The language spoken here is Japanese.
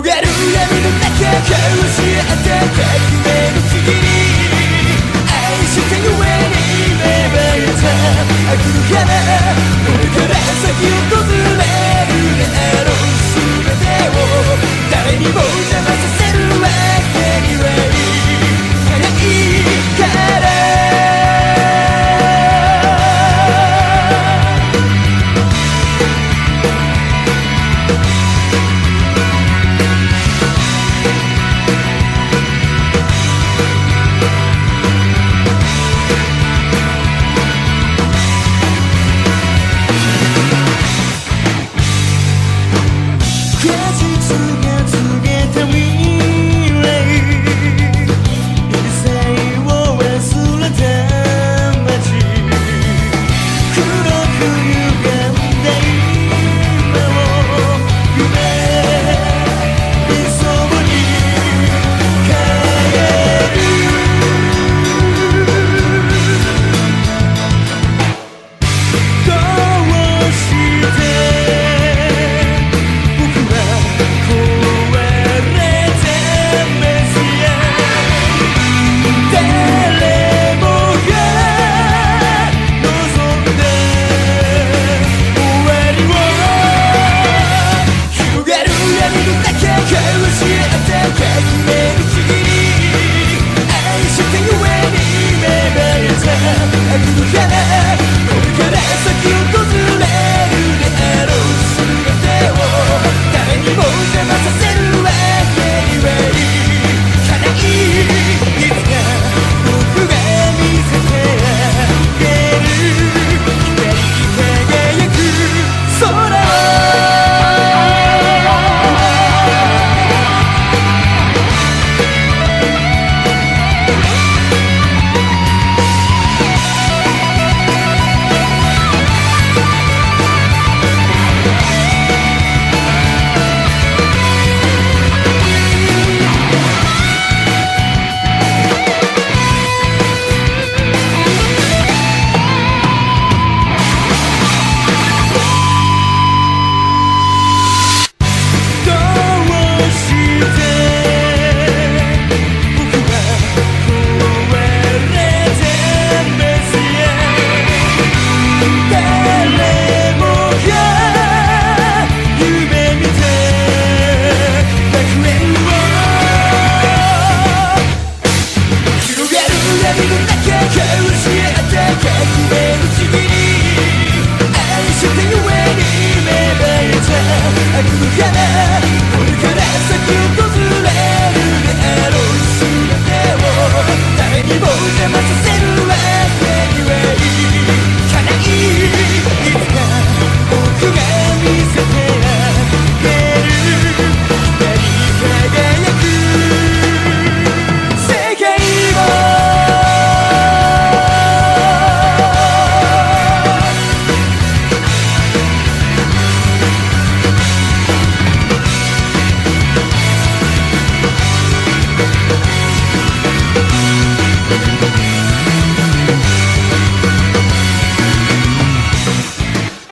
広がる闇の中交わし合った革命の次。に愛したゆえに芽生えた。悪の花これから先を黒く歪んでいる